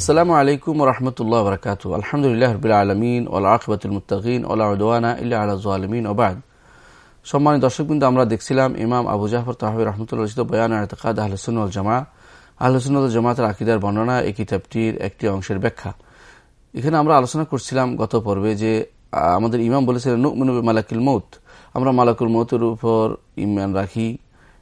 আসসালামু আলাইকুম রহমতুল্লাহ বরকাত আলহামদুলিল্লাহ রবিল আলমিন ওলা আকবতুল মুতাকিন ওলা উদওয়ানা ইল্লা আলমিন ওবাদ সম্মানিত দর্শকবৃন্দ, আমরা দেখছিলাম ইমাম আবু জাফর তাহবি রহমতুল্লাহ রচিত বয়ান আয়তকাদ আহলসুল জামা আহলসুল জামাতের আকিদার বর্ণনা এই কিতাবটির একটি অংশের ব্যাখ্যা। এখানে আমরা আলোচনা করছিলাম গত পর্বে যে আমাদের ইমাম বলেছিলেন নুকমিনবী মালাকুল মৌত আমরা মালাকুল মৌতের উপর ইমান রাখি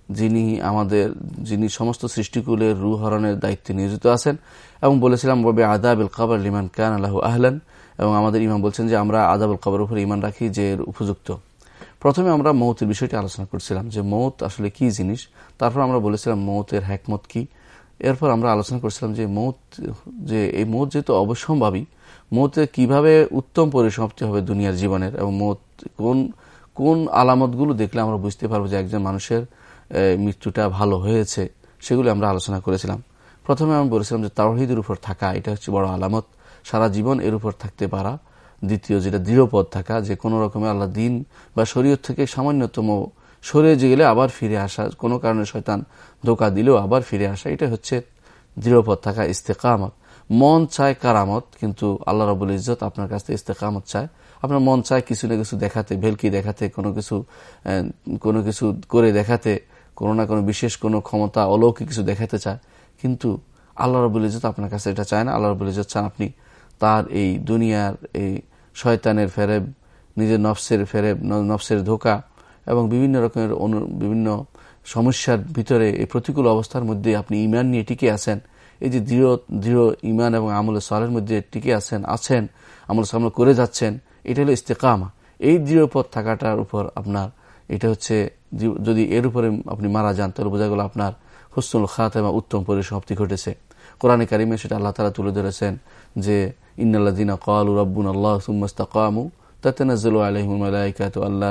যিনি আমাদের, যিনি সমস্ত সৃষ্টিকুলের রু হরণের দায়িত্বে নিয়োজিত আছেন এবং বলেছিলাম ববে আদাবুল কাবর লিমান কান আল্লাহ আহলান। এবং আমাদের ইমাম বলছেন যে, আমরা আদাবুল কাবর উপর ইমান রাখি, যে উপযুক্ত। প্রথমে আমরা মৌতের বিষয়টি আলোচনা করছিলাম, যে মৌত আসলে কি জিনিস? তারপর আমরা বলেছিলাম, মৌতের হ্যাকমত কি? এরপর আমরা আলোচনা করছিলাম যে, মৌত, যে এই মৌত যেহেতু অবশ্যম্ভাবী, মৌতে কীভাবে উত্তম পরিসমাপ্তি হবে দুনিয়ার জীবনের এবং মৌত কোন কোন আলামতগুলো দেখলে আমরা বুঝতে পারব যে একজন মানুষের মৃত্যুটা ভালো হয়েছে, সেগুলো আমরা আলোচনা করেছিলাম। প্রথমে আমি বলেছিলাম যে তাওহিদের উপর থাকা, এটা হচ্ছে বড় আলামত। সারা জীবন এর উপর থাকতে পারা। দ্বিতীয় যেটা দৃঢ়পদ থাকা, যে কোনো রকমের আল্লাহ দিন বা শরীয়ত থেকে সামান্যতম সরে গেলে আবার ফিরে আসা, কোনো কারণে শয়তান ধোকা দিলেও আবার ফিরে আসা, এটা হচ্ছে দৃঢ়পদ থাকা, ইস্তেকামত। মন চায় কারামত, কিন্তু আল্লাহ রবুল ইজত আপনার কাছ থেকে ইস্তেকামত চায়। আপনার মন চায় কিছু না কিছু দেখাতে, ভেলকি দেখাতে, কোনো কিছু কোনো কিছু করে দেখাতে। কোনো না কোনো বিশেষ কোনো ক্ষমতা, অলৌকিক কিছু দেখাতে চায়। কিন্তু আল্লাহ রবুল ইজত আপনার কাছে এটা চায় না। আল্লাহ রবুল ইজত চান আপনি তার এই দুনিয়ার এই শয়তানের ফেরেব, নিজের নফসের ফেরেব নফসের ধোকা এবং বিভিন্ন রকমের অনু, বিভিন্ন সমস্যার ভিতরে এই প্রতিকূল অবস্থার মধ্যে আপনি ইমান নিয়ে টিকে আছেন। এই যে দৃঢ় দৃঢ় ইমান এবং আমলের সালের মধ্যে টিকে আছেন আছেন, আমল সামল করে যাচ্ছেন, এটা হলো ইস্তেকামা। এই দৃঢ় পথ থাকাটার উপর আপনার এটা হচ্ছে যদি এর উপরে আপনি মারা যান, তাহলে বোঝা গেল আপনার হুসনুল খাত এবং উত্তম পরিসমাপ্তি ঘটেছে। কোরআনে কারিমে সেটা আল্লাহ তালা তুলে ধরেছেন যে ইন্নাল্লাদিনা কল রব্বুন আল্লাহ সুম্মস্তা কামু আরও আলহিমুল আল্লাহ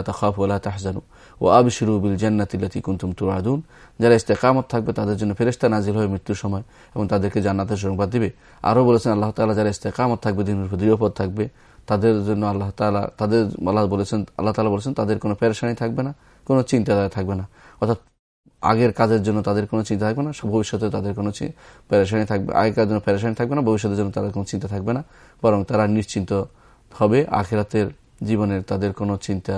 ও যারা ইস্তেকামত থাকবে, তাদের জন্য ফেরেস্তা নাজিল হয়ে মৃত্যুর সময় এবং তাদেরকে জান্নাতের সংবাদ দিবে। আরও বলেছেন আল্লাহ যারা ইস্তেকামত থাকবে থাকবে তাদের জন্য আল্লাহ তালা তাদের আল্লাহ বলেছেন, আল্লাহ তালা বলেছেন, তাদের কোনো পেরেশানি থাকবে না, কোনো চিন্তাধারা থাকবে না। অর্থাৎ আগের কাজের জন্য তাদের কোনো চিন্তা থাকবে না, ভবিষ্যতে তাদের কোনো পেরেশানি থাকবে, আগেকার জন্য পেরেশানি থাকবে না, ভবিষ্যতের জন্য তাদের কোনো চিন্তা থাকবে না, বরং তারা নিশ্চিন্ত হবে, আখেরাতের জীবনের তাদের কোনো চিন্তা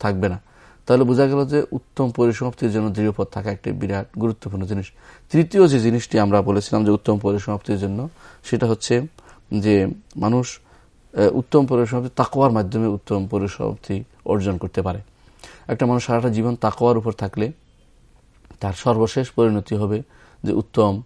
থাকবে না। তাহলে বোঝা গেল যে উত্তম পরিসমাপ্তির জন্য দৃঢ়পথ থাকা একটি বিরাট গুরুত্বপূর্ণ জিনিস। তৃতীয় যে জিনিসটি আমরা বলেছিলাম যে উত্তম পরিসমাপ্তির জন্য, সেটা হচ্ছে যে মানুষ উত্তম পরিসমাপ্তি তাকোয়ার মাধ্যমে উত্তম পরিসমাপ্তি অর্জন করতে পারে। একটা মানুষ সারাটা জীবন তাকোয়ার উপর থাকলে তার সর্বশেষ পরিণতি হবে যে উত্তম,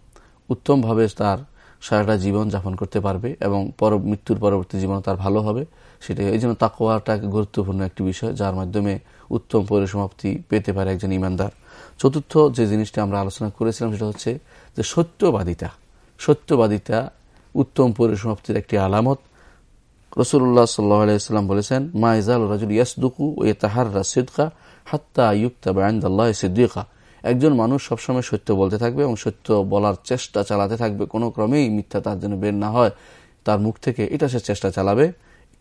উত্তমভাবে তার সারাটা জীবন যাপন করতে পারবে এবং পর মৃত্যুর পরবর্তী জীবন তার ভালো হবে। সেটা এই জন্য তাকোয়াটা গুরুত্বপূর্ণ একটি বিষয়, যার মাধ্যমে উত্তম পরিসমাপ্তি পেতে পারে একজন ইমানদার। চতুর্থ যে জিনিসটা আমরা আলোচনা করেছিলাম সেটা হচ্ছে যে সত্যবাদিতা সত্যবাদিতা উত্তম পরিসমাপ্তির একটি আলামত। রসুল্লাহ সাল্লাহ বলেছেন, মা রাজুল ইয়াসদুকু ও তাহার রাসিদকা হাত্তা ইউক্তা বায়ন্দাল্লাহ সিদ্দিকা। একজন মানুষ সবসময় সত্য বলতে থাকবে এবং সত্য বলার চেষ্টা চালাতে থাকবে। কোনো ক্রমেই মিথ্যা তার জন্য বের না হয়। তার মুখ থেকে এটা সে চেষ্টা চালাবে।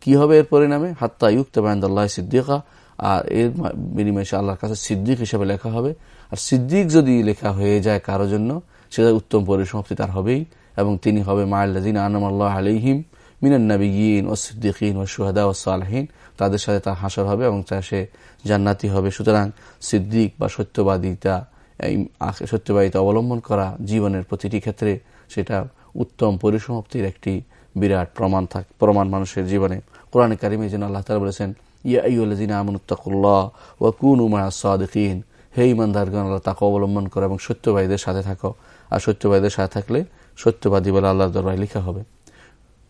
কি হবে এর পরিণামে? হাত্তা ইউক্ত বায়ন্দাল্লাহ সিদ্দিকা। আর এর বিনিময়ে আল্লাহর কাছে সিদ্দিক হিসেবে লেখা হবে। আর সিদ্দিক যদি লেখা হয়ে যায় কারও জন্য সেটা উত্তম পরিসমাপ্তি তার হবেই। এবং তিনি হবে মায়াল্লাদিন আনম আল্লাহ আলিহিম মিনান নবীন ও সিদ্দিকিন ও সুহাদা ও সালহীন। তাদের সাথে তার হাসর হবে এবং তা সে জান্নাতি হবে। সুতরাং সিদ্দিক বা সত্যবাদিতা সত্যবাদিতা অবলম্বন করা জীবনের প্রতিটি ক্ষেত্রে সেটা উত্তম পরিসমাপ্তির একটি বিরাট প্রমাণ থাক, প্রমাণ মানুষের জীবনে। কোরআন কারিমে যেন আল্লাহ তালা বলেছেন ইয়াইউল্লাদিন আমনুত্তাকুল্লাহ ও কুন উমা সাদিন হে ইমানদারগণ আল্লাহ তাকে অবলম্বন করো এবং সত্যবাদীদের সাথে থাকো। আর সত্যবাদীদের সাথে থাকলে সত্যবাদী বলে আল্লাহ দরবারে লেখা হবে।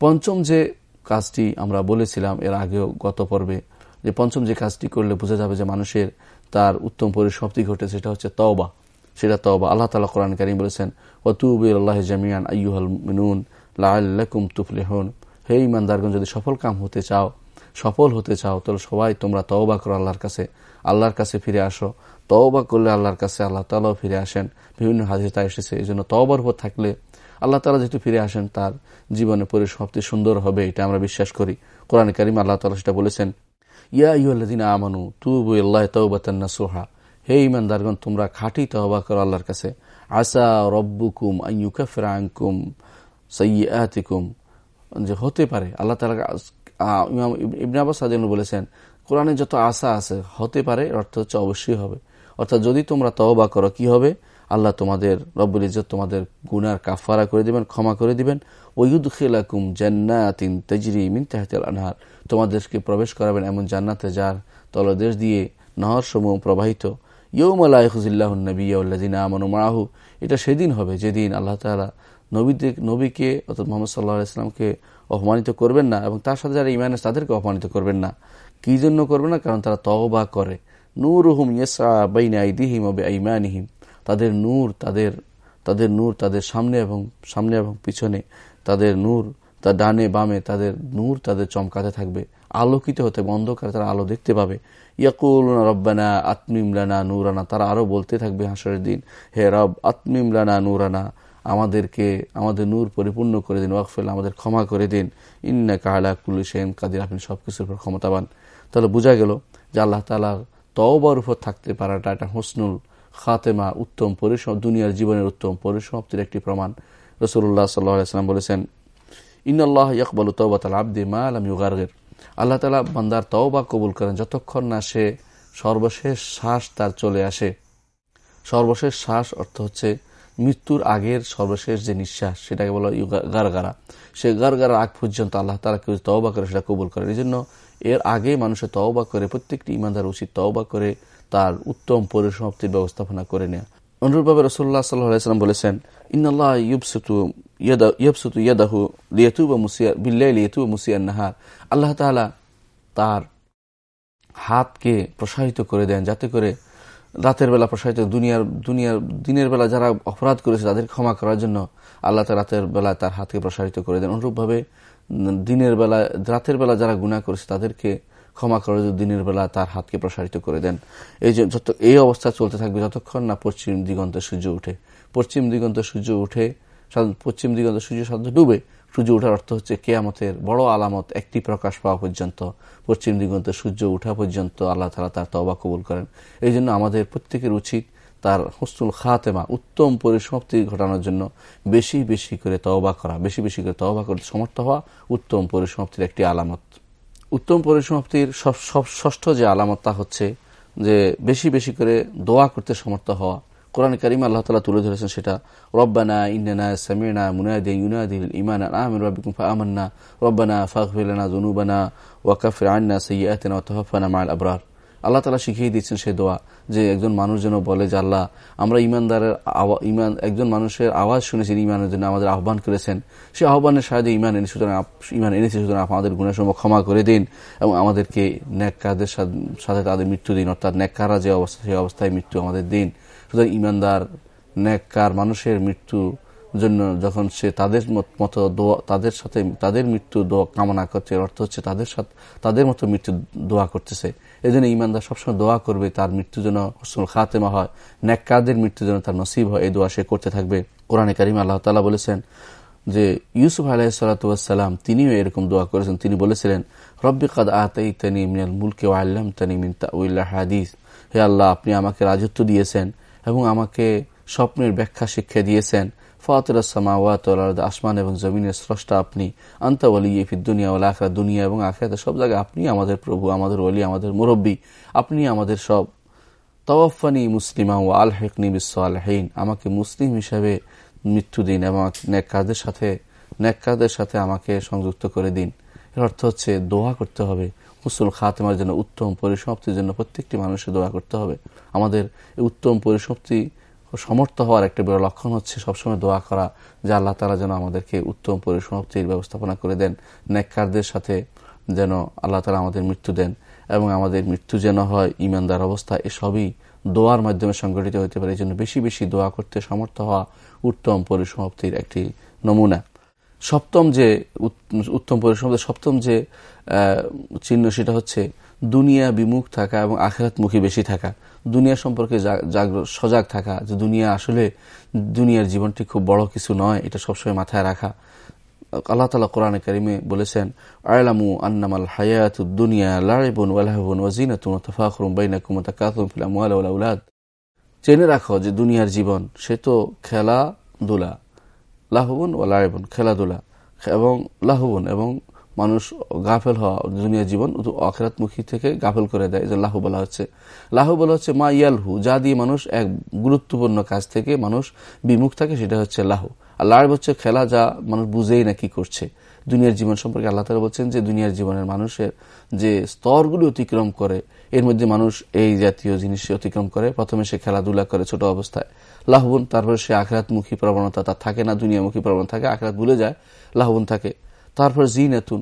পঞ্চম যে কাজটি আমরা বলেছিলাম এর আগেও গত পর্বে, যে পঞ্চম যে কাজটি করলে বোঝা যাবে যে মানুষের তার উত্তম পরিসমাপ্তি ঘটে, সেটা হচ্ছে তওবা। সেটা তওবা। আল্লাহ তালা কোরআন কারিম বলেছেন, ওতুব আল্লাহ জামিয়ান আইয়ুহাল মিনুন লাল্লাকুম তুফলেহন। হে ইমানদারগঞ্জ যদি সফল কাম হতে চাও, সফল হতে চাও, তাহলে সবাই তোমরা তওবা করো আল্লাহর কাছে। আল্লাহর কাছে ফিরে আসো। তওবা করলে আল্লাহর কাছে আল্লাহ তালাও ফিরে আসেন। বিভিন্ন হাদিসে এসেছে। এই জন্য তওবার উপর থাকলে আল্লাহ তালা যেহেতু ফিরে আসেন, তার জীবনে পরিসমাপ্তি সুন্দর হবে, এটা আমরা বিশ্বাস করি। কোরআন করিম আল্লাহ তালা সেটা বলেছেন, ইয়া ইউল্লাদিন আমানু, তুবু আল্লাহ তৌবাতান্না সোহা হে ইমানদারগণ তোমরা খাঁটি তহবা করো আল্লাহর কাছে। আসা রব্বুকুম আইয়ুকাফিরা আনকুম সৈয়াতিকুম যে হতে পারে, আল্লাহ তালা ইমাম ইবনে আবাস বলেছেন, কোরআনে যত আশা আছে, হতে পারে অর্থ হচ্ছে অবশ্যই হবে। অর্থাৎ যদি তোমরা তহবা করো, কি হবে? আল্লাহ তোমাদের, রব্বুল ইজত তোমাদের গুনার কাফারা করে দিবেন, ক্ষমা করে দিবেন। ওয়ুদ খেলাকুম জান্নাতিন তেজরি মিন তাহতিল আনহার। তোমাদেরকে প্রবেশ করাবেন এমন জান্নাতে যার তলদেশ দিয়ে নহর সমূহ প্রবাহিত ইয়ৌমাল্লাহিল্লাহনবীদিন আমানু মাহু এটা সেদিন হবে যেদিন আল্লাহ তালা নবীদের, নবীকে অর্থাৎ মোহাম্মদ সাল্লাহ ইসলামকে অপমানিত করবেন না এবং তার সাথে যারা ইমান তাদেরকে অপমানিত করবেন না। কি জন্য করবেন না? কারণ তারা তওবা করে। নূর হুম ইয়েসা বাইনা আইদিহিম ও ইমানিহিম তাদের নূর, তাদের তাদের নূর তাদের সামনে এবং সামনে এবং পিছনে, তাদের নূর তার ডানে, বামে, তাদের নূর তাদের চমকাতে থাকবে, আলোকিত হতে, অন্ধকারে তারা আলো দেখতে পাবে। ইয়াকুলনা রব্বানা আত্মিমলানা নূরানা, তারা আরও বলতে থাকবে হাসরের দিন, হে রব আত্মিমলানা নূরানা, আমাদেরকে, আমাদের নূর পরিপূর্ণ করে দিন ওয়াকফেল আমাদের ক্ষমা করে দিন। ইন্না কাহালা কুল্লু সেন কাদির, আপনি সব কিছুর উপর ক্ষমতাবান। তাহলে বোঝা গেল যে আল্লাহ তালার তওবার উপর থাকতে পারাটা একটা হোসনুল খাতেমা উত্তম পরিসম, দুনিয়ার জীবনের উত্তম পরিসমাপ্তির একটি প্রমাণ। রসুল্লাহ সাল্লাম বলেছেন ইন্নআল্লাহ ইকবল তৌবাত আব্দি মা আলম ইউগারের আল্লাহ তালা বান্দার তওবা কবুল করেন যতক্ষণ না সে সর্বশেষ শ্বাস তার চলে আসে। সর্বশেষ শ্বাস অর্থ হচ্ছে মৃত্যুর আগের সর্বশেষ যে নিঃশ্বাস, সেটাকে বলা গারগারা। সে গারগারা আগ পর্যন্ত আল্লাহ তালা কেউ তওবা করে সেটা কবুল করেন। এই জন্য এর আগে মানুষের তওবা করে, প্রত্যেকটি ইমানদার উচিত তওবা করে তার উত্তম পরিসমাপ্তির ব্যবস্থাপনা করে নেয়া। অনুরূপভাবে রসুল্লাহ সাল্লাম বলেছেন ইন্নআল্লাহ ইয়াদাহু নাহার আল্লাহ তালা তার হাতকে প্রসারিত করে দেন, যাতে করে রাতের বেলা প্রসারিত দুনিয়ার দুনিয়ার, দিনের বেলা যারা অপরাধ করেছে তাদের ক্ষমা করার জন্য আল্লাহ রাতের বেলা তার হাতকে প্রসারিত করে দেন। অনুরূপভাবে দিনের বেলা, রাতের বেলা যারা গুণা করেছে তাদেরকে ক্ষমা করে দিনের বেলা তার হাতকে প্রসারিত করে দেন। এই যে যত এই অবস্থা চলতে থাকবে যতক্ষণ না পশ্চিম দিগন্তে সূর্য উঠে। পশ্চিম দিগন্তে সূর্য উঠে পশ্চিম দিগন্তে সূর্য সাধারণত ডুবে, সূর্য উঠার অর্থ হচ্ছে কেয়ামতের বড় আলামত একটি প্রকাশ পাওয়া পর্যন্ত। পশ্চিম দিগন্তে সূর্য উঠা পর্যন্ত আল্লাহ তালা তার তবা কবুল করেন। এই জন্য আমাদের প্রত্যেকের উচিত তার হস্তুল খাতেমা, উত্তম পরিসমাপ্তি ঘটানোর জন্য বেশি বেশি করে তওবা করা, বেশি বেশি করে তওবা করতে সমর্থ হওয়া উত্তম পরিসমাপ্তির একটি আলামত। উত্তম পরিসমাপ্তির ষষ্ঠ যে আলামত তা হচ্ছে যে বেশি বেশি করে দোয়া করতে সমর্থ হওয়া। কোরআন করিম আল্লাহ তালা তুলে ধরেছেন সেটা, রব্বানা ইন্নানা সামিনা মুনায়দে ইউনাদিল ইমান আমিন রব্বিকুম ফাআমান্না, রব্বানা ফাগফির জুনুবানা ওয়াকাফির আন্না সাইয়্যাতিনা তহফানা মাআল আবরার। আল্লাহ তালা শিখিয়ে দিচ্ছেন সে দোয়া যে একজন মানুষ যেন বলে যে আল্লাহ, আমরা ইমানদারের ইমান একজন মানুষের আওয়াজ শুনেছেন ইমানের জন্য আমাদের আহ্বান করেছেন। সে আহ্বানের সাহায্যে ইমান এনে সুতরাং ইমান এনেছে, সুতরাং আমাদের গুণাসমূহ ক্ষমা করে দিন এবং আমাদেরকে ন্যাক্কারদের সাথে তাদের মৃত্যু দিন, অর্থাৎ ন্যাক্কারা যে অবস্থা, সেই অবস্থায় মৃত্যু আমাদের দিন। সুতরাং ইমানদার ন্যাক্কার মানুষের মৃত্যু জন্য যখন সে তাদের মতো দোয়া, তাদের সাথে, তাদের মৃত্যু দোয়া কামনা করছে অর্থ হচ্ছে তাদের সাথে তাদের মতো মৃত্যু দোয়া করতেছে। এই জন্য ইমানদার সবসময় দোয়া করবে, তার মৃত্যু যেন হসুল খাতেমা হয়। ন্যাক্কাদের মৃত্যু যেন তার নসিব হয়, এই দোয়া সে করতে থাকবে। কোরআনে কারিম আল্লাহ তালা বলেছেন যে, ইউসুফ আলাহিসাল্লাম তিনিও এরকম দোয়া করেছেন। তিনি বলেছিলেন, রব্বি কাদ আতাই তানি মুলকে আল্লাম তানি মিন তাউল্লাহ হাদিস। হে আল্লাহ, আপনি আমাকে রাজত্ব দিয়েছেন এবং আমাকে স্বপ্নের ব্যাখ্যা শিক্ষা দিয়েছেন। ফাতর আসমান এবং জমিনের স্রষ্টা আপনি, আন্তা ওলি ফির দুনিয়া ওলা আখরা দুনিয়া এবং আখরাতে সব জায়গায় আপনি আমাদের প্রভু, আমাদের অলি আমাদের মুরব্বী, আপনি আমাদের সব। তওয়াফানি মুসলিমা ও আল হেকনি বিশ্বআলহীন আমাকে মুসলিম হিসাবে মৃত্যু দিন এবং নেককাদের সাথে নেককাদের সাথে আমাকে সংযুক্ত করে দিন। এর অর্থ হচ্ছে দোয়া করতে হবে। হুসুল খাতেমার জন্য উত্তম পরিসমাপ্তির জন্য প্রত্যেকটি মানুষের দোয়া করতে হবে। আমাদের উত্তম পরিসমাপ্তি সমর্থ হওয়ার একটা বড় লক্ষণ হচ্ছে সবসময় দোয়া করা, যে আল্লাহ তালা যেন আমাদেরকে উত্তম পরিসমাপ্তির ব্যবস্থাপনা করে দেন। নেককারদের সাথে যেন আল্লাহ তালা আমাদের মৃত্যু দেন এবং আমাদের মৃত্যু যেন হয়, ইমানদার অবস্থা, এসবই দোয়ার মাধ্যমে সংগঠিত হতে পারে। এই জন্য বেশি বেশি দোয়া করতে সমর্থ হওয়া উত্তম পরিসমাপ্তির একটি নমুনা। সপ্তম যে উত্তম পরিসমাপ্তির সপ্তম যে চিহ্ন সেটা হচ্ছে দুনিয়া বিমুখ থাকা এবং আখেরাতমুখী বেশি থাকা। দুনিয়া সম্পর্কে সজাগ থাকা, যে দুনিয়া আসলে দুনিয়ার জীবনটি খুব বড় কিছু নয়, এটা সবসময় মাথায় রাখা। আল্লাহ তালা কোরআনে কারিমে বলেছেন আয়লামু আন্নামাল হায়াত দুনিয়া লাড়িবুন ওয়ালাহবুন ওয়াজিনাতুন তফাখরুম বাইনাকুম তাকাতুম ফিল আমওয়াল ওয়াল জেনে রাখো যে দুনিয়ার জীবন, সে তো খেলা দুলা লাহবুন ও লাইবুন, খেলাধুলা এবং লাহবুন এবং মানুষ গাফেল হওয়া দুনিয়া জীবন অখেরাতমুখী থেকে গাফেল করে দেয়। যে লাহু বলা হচ্ছে। লাহু বলা হচ্ছে মা ইয়ালহু, যা দিয়ে মানুষ এক গুরুত্বপূর্ণ কাজ থেকে মানুষ বিমুখ থাকে, সেটা হচ্ছে লাহু। আর লাইব হচ্ছে খেলা যা মানুষ বুঝেই না কি করছে। দুনিয়ার জীবন সম্পর্কে আল্লাহ তালা বলছেন যে, দুনিয়ার জীবনের মানুষের যে স্তরগুলি অতিক্রম করে, এর মধ্যে মানুষ এই জাতীয় জিনিস অতিক্রম করে। প্রথমে সে খেলাধুলা করে ছোট অবস্থায়। লাহবুন তারপরে সে আখরাতমুখী প্রবণতা, তার থাকে না, দুনিয়ামুখী প্রবণতা থাকে, আখরাত ভুলে যায় লাহবন থাকে। তারপর জি নেতুন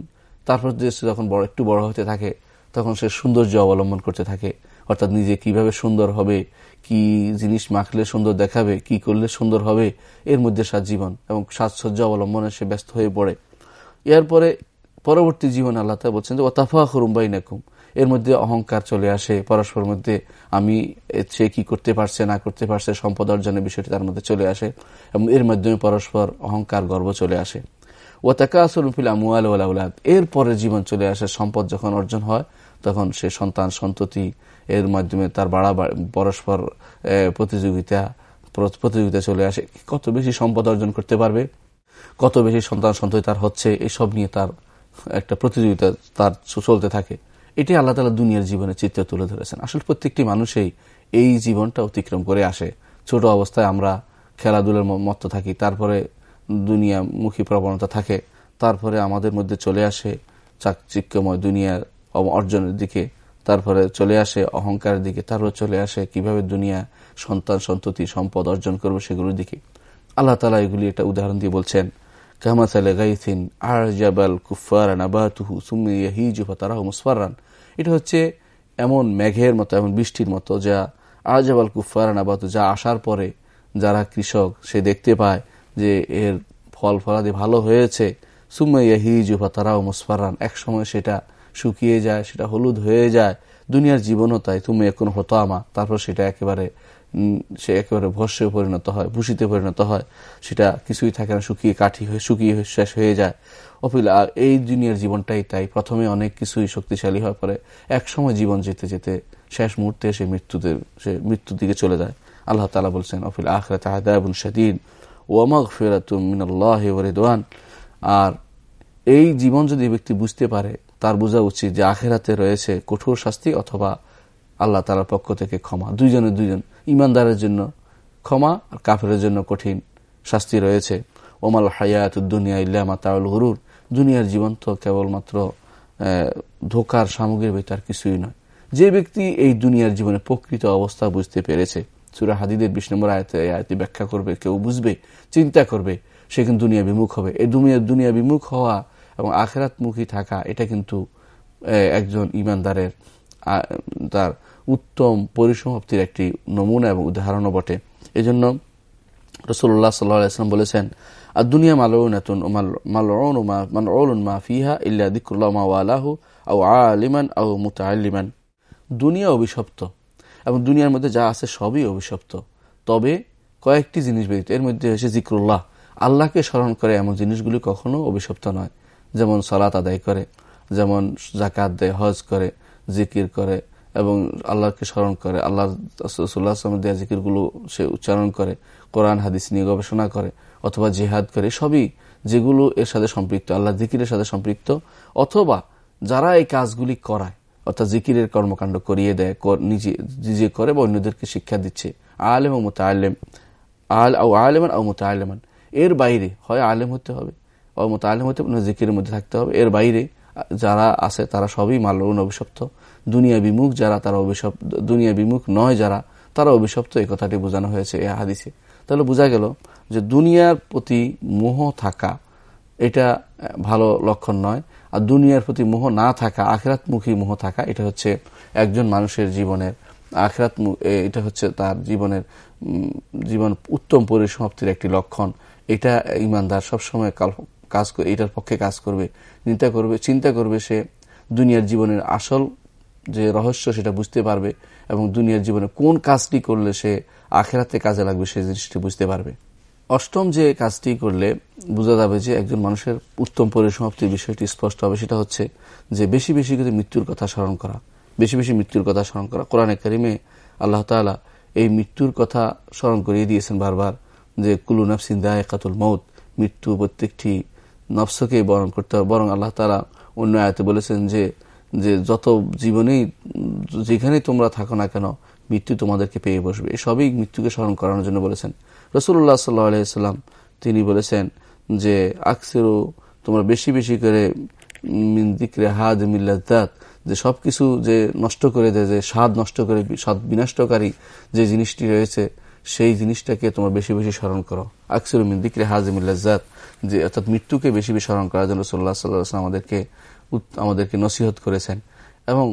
তারপর যখন বড় একটু বড় হতে থাকে, তখন সে সৌন্দর্য অবলম্বন করতে থাকে। অর্থাৎ নিজে কীভাবে সুন্দর হবে, কি জিনিস মাখলে সুন্দর দেখাবে, কি করলে সুন্দর হবে, এর মধ্যে সাত জীবন এবং সাজসজ্জা অবলম্বনে সে ব্যস্ত হয়ে পড়ে। এরপরে পরবর্তী জীবন আল্লাহ তা বলছেন যে ওতাফা হরুম্বাই নাকুম এর মধ্যে অহংকার চলে আসে। পরস্পর মধ্যে আমি সে কি করতে পারছে, না করতে পারছে, সম্পদ অর্জনের বিষয়টি তার মধ্যে চলে আসে এবং এর মাধ্যমে পরস্পর অহংকার, গর্ব চলে আসে। ও এর পরে জীবন চলে আসে, সম্পদ যখন অর্জন হয়, তখন সে সন্তান সন্ততি এর মাধ্যমে তার বাড়া পরস্পর প্রতিযোগিতা প্রতিযোগিতা চলে আসে। কত বেশি সম্পদ অর্জন করতে পারবে, কত বেশি সন্তান সন্ততি তার হচ্ছে, এসব নিয়ে তার একটা প্রতিযোগিতা তার চলতে থাকে। এটি আল্লাহ তালা দুনিয়ার জীবনের চিত্র তুলে ধরেছেন। আসলে প্রত্যেকটি মানুষই এই জীবনটা অতিক্রম করে আসে। ছোট অবস্থায় আমরা খেলাধুলার মত্ত থাকি, তারপরে দুনিয়ামুখী প্রবণতা থাকে। তারপরে আমাদের মধ্যে চলে আসে চাকচিক্যময় দুনিয়ার অর্জনের দিকে। তারপরে চলে আসে অহংকারের দিকে। তারপরে চলে আসে কীভাবে দুনিয়া সন্তান, সন্ততি, সম্পদ অর্জন করবে সেগুলোর দিকে। আল্লাহ তালা এগুলি একটা উদাহরণ দিয়ে বলছেন কামাসালে গাইথিন আর জাবাল কুফারান আবাতুহু সুমিয়াহিজু ফাতারাহু মুসফারান এটা হচ্ছে এমন মেঘের মতো, এমন বৃষ্টির মতো যা আজাবাল কুফারান আবাতু যা আসার পরে যারা কৃষক সে দেখতে পায় যে এর ফল ফলাদি ভালো হয়েছে সুমাইয়াহিজু ফাতারাহু মুসফারান এক সময় সেটা শুকিয়ে যায়, সেটা হলুদ হয়ে যায়। দুনিয়ার জীবনও তাই তুমি এখন হতো আমা তারপর সেটা একেবারে সে একেবারে ভস্যে পরিণত হয়, ভূষিতে পরিণত হয়। সেটা কিছুই থাকে না, শুকিয়ে কাঠি হয়ে, শুকিয়ে শেষ হয়ে যায়। অপিল আর এই দুনিয়ার জীবনটাই তাই। প্রথমে অনেক কিছুই শক্তিশালী হওয়ার পরে এক সময় জীবন যেতে যেতে শেষ মুহূর্তে সে মৃত্যুতে, সে মৃত্যুর দিকে চলে যায়। আল্লাহ তালা বলছেন, অফিল আখরা তাহাদাবুল শাদিন ওয়ামাগ ফেরাতুম মিনাল্লাহ রিদওয়ান। আর এই জীবন যদি ব্যক্তি বুঝতে পারে, তার বোঝা উচিত যে আখেরাতে রয়েছে কঠোর শাস্তি অথবা আল্লাহ তালার পক্ষ থেকে ক্ষমা। দুইজনে দুইজন ইমানদারের জন্য ক্ষমা আর কাফের জন্য কঠিন শাস্তি রয়েছে। ওমাল হায়াত দুনিয়া ইল্লামা তাউল হরুর দুনিয়ার জীবন তো কেবলমাত্র ধোকার সামগ্রীর ভিতর কিছুই নয়। যে ব্যক্তি এই দুনিয়ার জীবনে প্রকৃত অবস্থা বুঝতে পেরেছে সুরা হাদিদের বিশ নম্বর আয়তে আয়তি ব্যাখ্যা করবে, কেউ বুঝবে, চিন্তা করবে, সে কিন্তু দুনিয়া বিমুখ হবে। এই দুনিয়া দুনিয়া বিমুখ হওয়া এবং আখেরাতমুখী থাকা, এটা কিন্তু একজন ইমানদারের তার উত্তম পরিসমাপ্তির একটি নমুনা এবং উদাহরণও বটে। এজন্য রসুল্লাহ সাল্লাম বলেছেন আর দুনিয়া মালউনাতুন মালউন মালউন মা ফিহা ইল্লা দিকুল্লাহ মা ওয়ালাহু আও আলিমান আও মুতাআল্লিমান। দুনিয়া অভিশপ্ত এবং দুনিয়ার মধ্যে যা আছে সবই অভিশপ্ত। তবে কয়েকটি জিনিস ব্যতীত। এর মধ্যে হয়েছে জিক্রুল্লাহ। আল্লাহকে স্মরণ করে এমন জিনিসগুলি কখনো অভিশপ্ত নয়। যেমন সলাত আদায় করে, যেমন জাকাত দেয়, হজ করে, জিকির করে এবং আল্লাহকে স্মরণ করে। আল্লাহ সাল্লাহ দেয়া জিকিরগুলো সে উচ্চারণ করে, কোরআন, হাদিস নিয়ে গবেষণা করে অথবা জেহাদ করে। সবই যেগুলো এর সাথে সম্পৃক্ত আল্লাহ জিকিরের সাথে সম্পৃক্ত। অথবা যারা এই কাজগুলি করায় অর্থাৎ জিকিরের কর্মকাণ্ড করিয়ে দেয় নিজে নিজে করে বা অন্যদেরকে শিক্ষা দিচ্ছে। আলেম ও মোতালেম, আল ও আলেমান ও মোতালেমান। এর বাইরে, হয় আলেম হতে হবে, ও মোতালেম হতে হবে জিকিরের মধ্যে থাকতে হবে। এর বাইরে, যারা আছে তারা সবই মাল্যন অভিশপ্ত। দুনিয়া বিমুখ যারা, তারা অভিশপ্ত দুনিয়া বিমুখ নয় যারা, তারা অভিশপ্ত। এই কথাটি বোঝানো হয়েছে এ হাদিসে। তাহলে বোঝা গেল যে দুনিয়ার প্রতি মোহ থাকা, এটা ভালো লক্ষণ নয়। আর দুনিয়ার প্রতি মোহ না থাকা, আখরাতমুখী মোহ থাকা, এটা হচ্ছে একজন মানুষের জীবনের আখরাত এটা হচ্ছে তার জীবনের জীবন উত্তম পরিসমাপ্তির একটি লক্ষণ। এটা ইমানদার সবসময় কাজ এটার পক্ষে কাজ করবে চিন্তা করবে চিন্তা করবে সে। দুনিয়ার জীবনের আসল যে রহস্য সেটা বুঝতে পারবে এবং দুনিয়ার জীবনে কোন কাজটি করলে সে আখেরাতে কাজে লাগবে সে জিনিসটি বুঝতে পারবে। অষ্টম যে কাজটি করলে বোঝা যাবে যে একজন মানুষের উত্তম পরিসমাপ্তির বিষয়টি স্পষ্ট হবে, সেটা হচ্ছে যে বেশি বেশি করে মৃত্যুর কথা স্মরণ করা, বেশি বেশি মৃত্যুর কথা স্মরণ করা। কোরআনে কারিমে আল্লাহ তালা এই মৃত্যুর কথা স্মরণ করিয়ে দিয়েছেন বারবার যে, কুলু নাফসিন দায় কাতুল মৌত মৃত্যু প্রত্যেকটি নফসকেই বরণ করতে হবে। বরং আল্লাহ তালা অন্য আয়তে বলেছেন যে যে যত জীবনেই, যেখানেই তোমরা থাকো না কেন, মৃত্যু তোমাদেরকে পেয়ে বসবে। সবই মৃত্যুকে স্মরণ করানোর জন্য বলেছেন। রসুল্লাহ সাল্লাহ আলাইসাল্লাম তিনি বলেছেন যে আকসেরও তোমরা বেশি বেশি করে মিন্দিকরে হাদ মিল্লাত যে সবকিছু যে নষ্ট করে দেয়, যে স্বাদ নষ্ট করে, স্বাদ বিনষ্টকারী যে জিনিসটি রয়েছে, সেই জিনিসটাকে তোমার বেশি বেশি স্মরণ করো। আকসের মিন্দিকরে হাজ মিল্লাত যে অর্থাৎ মৃত্যুকে বেশি বেশি স্মরণ করার জন্য রসুল্লাহ সাল্লাহ আমাদেরকে আমাদেরকে নসিহত করেছেন। এবং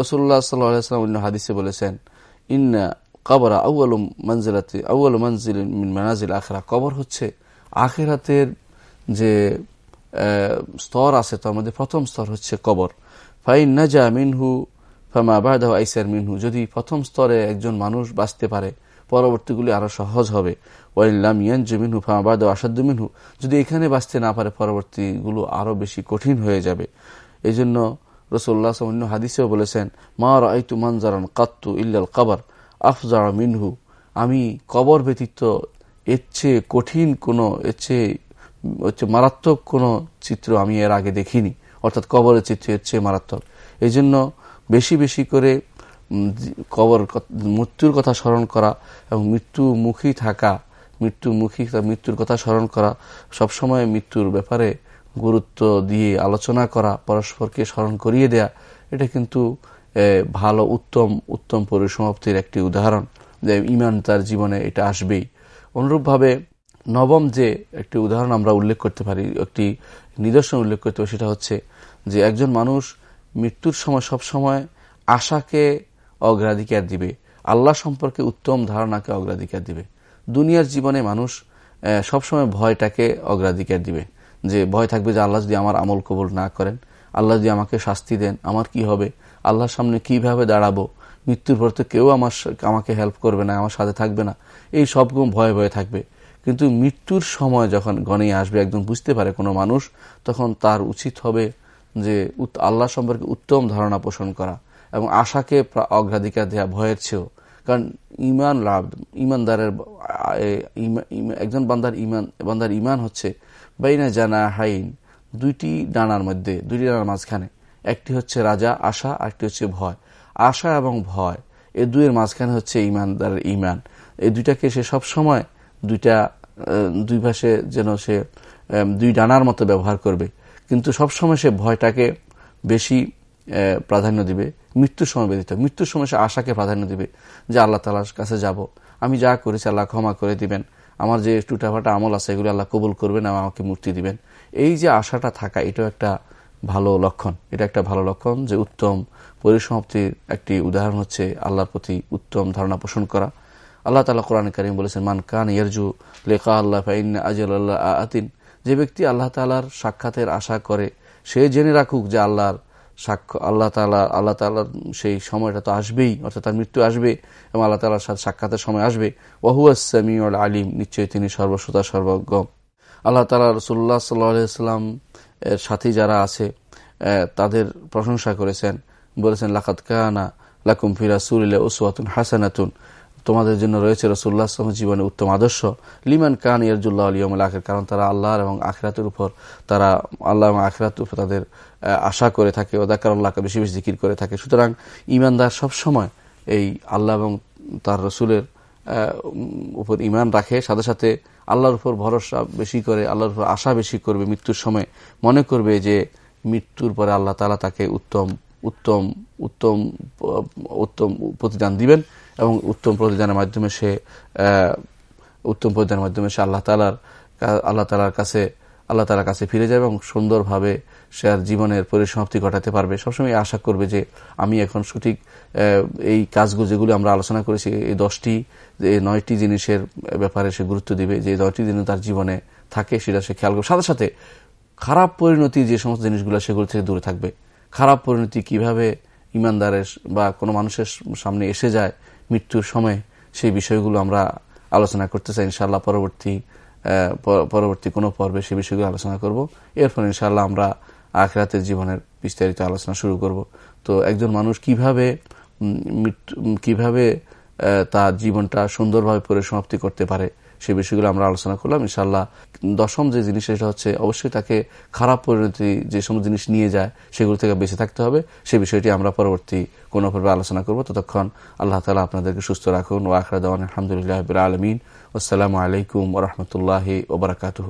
রসুল্লাহ সাল্লাম অন্য হাদিসে বলেছেন, ইন্না কবরা আউ্ল মঞ্জিলাতে আউ্ল মঞ্জিল মানাজিল আখরা। কবর হচ্ছে আখেরাতের যে স্তর আছে, তার মধ্যে প্রথম স্তর হচ্ছে কবর। ফাইন নাজা মিনহু, ফামা বাদাহ আইসার মিনহু। যদি প্রথম স্তরে একজন মানুষ বাঁচতে পারে, পরবর্তীগুলি আরও সহজ হবে। ওয়াইল্লাম ইয়ানজু মিনহু, ফামা বাদাহ মিনহু। যদি এখানে বাঁচতে না পারে, পরবর্তীগুলো আরও বেশি কঠিন হয়ে যাবে। এই জন্য রসুল্লাহ অন্য হাদিসেও বলেছেন, মা রাইতু মানজারান কাত্তু ইল্লাল কাবার। আফজার মিনহু। আমি কবর ব্যতীত এর চেয়ে কঠিন কোনো, এর চেয়ে হচ্ছে মারাত্মক কোনো চিত্র আমি এর আগে দেখিনি। অর্থাৎ কবরের চিত্র এর চেয়ে মারাত্মক। এই জন্য বেশি বেশি করে কবর মৃত্যুর কথা স্মরণ করা এবং মৃত্যুমুখী থাকা, মৃত্যুমুখী মৃত্যুর কথা স্মরণ করা, সবসময় মৃত্যুর ব্যাপারে গুরুত্ব দিয়ে আলোচনা করা, পরস্পরকে স্মরণ করিয়ে দেয়া, এটা কিন্তু ভালো উত্তম উত্তম পরিসমাপ্তির একটি উদাহরণ যে ইমান তার জীবনে এটা আসবেই। অনুরূপভাবে নবম যে একটি উদাহরণ আমরা উল্লেখ করতে পারি, একটি নিদর্শন উল্লেখ করতে পারি, সেটা হচ্ছে যে একজন মানুষ মৃত্যুর সময় সব সময় আশাকে অগ্রাধিকার দিবে, আল্লাহ সম্পর্কে উত্তম ধারণাকে অগ্রাধিকার দিবে। দুনিয়ার জীবনে মানুষ সবসময় ভয়টাকে অগ্রাধিকার দিবে, যে ভয় থাকবে যে আল্লাহ যদি আমার আমল কবুল না করেন, আল্লাহ যদি আমাকে শাস্তি দেন, আমার কি হবে? আল্লাহর সামনে কীভাবে দাঁড়াবো? মৃত্যুর পর তো কেউ আমার আমাকে হেল্প করবে না, আমার সাথে থাকবে না। এই সবগুলো ভয়ে ভয়ে থাকবে। কিন্তু মৃত্যুর সময় যখন গণে আসবে একদম বুঝতে পারে কোনো মানুষ, তখন তার উচিত হবে যে আল্লাহ সম্পর্কে উত্তম ধারণা পোষণ করা এবং আশাকে অগ্রাধিকার দেওয়া ভয়ের চেয়েও। কারণ ইমান লাভ, ইমানদারের একজন বান্দার ইমান বান্দার ইমান হচ্ছে, বাইনা জানা হাইন দুইটি ডানার মধ্যে, দুইটি ডানার মাঝখানে। একটি হচ্ছে রাজা, আশা একটি হচ্ছে ভয়। আশা এবং ভয় এই দুইয়ের মাঝখানে হচ্ছে ইমানদারের ইমান। এই দুইটাকে সে সব সময় দুইটা দুই ভাষে যেন সে দুই ডানার মতো ব্যবহার করবে। কিন্তু সবসময় সে ভয়টাকে বেশি প্রাধান্য দিবে। মৃত্যুর সময় ব্যতীত। মৃত্যুর সময় সে আশাকে প্রাধান্য দিবে যে আল্লাহ তালার কাছে যাব। আমি যা করেছি আল্লাহ ক্ষমা করে দিবেন। আমার যে টুটাফাটা আমল আছে, এগুলো আল্লাহ কবুল করবেন আমাকে মূর্তি দিবেন। এই যে আশাটা থাকা, এটাও একটা ভালো লক্ষণ। এটা একটা ভালো লক্ষণ যে উত্তম পরিসমাপ্তির একটি উদাহরণ হচ্ছে আল্লাহর প্রতি উত্তম ধারণা পোষণ করা। আল্লাহ তালা কোরআন করিম বলেছেন, মান কান ইয়ারজু লেখা আল্লাহ আজল আল্লাহ আতিন। যে ব্যক্তি আল্লাহ তালার সাক্ষাতের আশা করে, সে জেনে রাখুক যে আল্লাহর সাক্ষ্য আল্লাহ তালা আল্লাহ তালার সেই সময়টা তো আসবেই, অর্থাৎ তার মৃত্যু আসবে এবং আল্লাহ তালার সাথে সাক্ষাতের সময় আসবে। ওয়াহুয়াসামি আলিম। নিশ্চয়ই তিনি সর্বশ্রোতা, সর্বজ্ঞ। আল্লাহ তালা রসুল্লাহ সাল্লাম এর সাথী যারা আছে তাদের প্রশংসা করেছেন। বলেছেন লাকাত কানা লাকুম ফিরা সুরিলে ওসুয়াতুন হাসানাতুন। তোমাদের জন্য রয়েছে রসুল্লাহ আসলামের জীবনে উত্তম আদর্শ। লিমান কান ইয়ারজুল্লাহ আলিয়মুল আখের, কারণ তারা আল্লাহর এবং আখরাতের উপর, তারা আল্লাহ এবং আখরাতের উপর তাদের আশা করে থাকে ওদাকার আল্লাহকে বেশি বেশি জিকির করে থাকে। সুতরাং ইমানদার সবসময় এই আল্লাহ এবং তার রসুলের উপর ইমান রাখে, সাথে সাথে আল্লাহর উপর ভরসা বেশি করে, আল্লাহর উপর আশা বেশি করবে মৃত্যুর সময়। মনে করবে যে মৃত্যুর পরে আল্লাহ তালা তাকে উত্তম উত্তম উত্তম উত্তম প্রতিদান দিবেন এবং উত্তম প্রতিদানের মাধ্যমে সে উত্তম প্রতিদানের মাধ্যমে সে আল্লাহ তালার আল্লাহ তালার কাছে, আল্লাহ তালার কাছে ফিরে যাবে এবং সুন্দরভাবে সে আর জীবনের পরিসমাপ্তি ঘটাতে পারবে। সবসময় আশা করবে যে আমি এখন সঠিক এই কাজগুলো যেগুলো আমরা আলোচনা করেছি, এই দশটি নয়টি জিনিসের ব্যাপারে সে গুরুত্ব দিবে, যে দশটি দিন তার জীবনে থাকে সেটা সে খেয়াল করবে। সাথে সাথে খারাপ পরিণতি যে সমস্ত জিনিসগুলো সেগুলো থেকে দূরে থাকবে। খারাপ পরিণতি কীভাবে ইমানদারের বা কোনো মানুষের সামনে এসে যায় মৃত্যুর সময়, সেই বিষয়গুলো আমরা আলোচনা করতে চাই। ইনশাল্লাহ পরবর্তী পরবর্তী কোনো পর্বে সেই বিষয়গুলো আলোচনা করব। এরপর ইনশাল্লাহ আমরা আখরাতের জীবনের বিস্তারিত আলোচনা শুরু করব। তো একজন মানুষ কীভাবে কীভাবে তার জীবনটা সুন্দরভাবে পরিসমাপ্তি করতে পারে সে বিষয়গুলো আমরা আলোচনা করলাম। ইনশাল্লাহ দশম যে জিনিস সেটা হচ্ছে অবশ্যই তাকে খারাপ পরিণতি যে সমস্ত জিনিস নিয়ে যায় সেগুলো থেকে বেঁচে থাকতে হবে। সে বিষয়টি আমরা পরবর্তী কোনো পর্বে আলোচনা করব। ততক্ষণ আল্লাহ তালা আপনাদেরকে সুস্থ রাখুন। ও আখরা দেওয়ান আলহামদুলিল্লাহ আলমিন। আসসালামু আলাইকুম ওরহমতুল্লাহি ওবরাকাতহ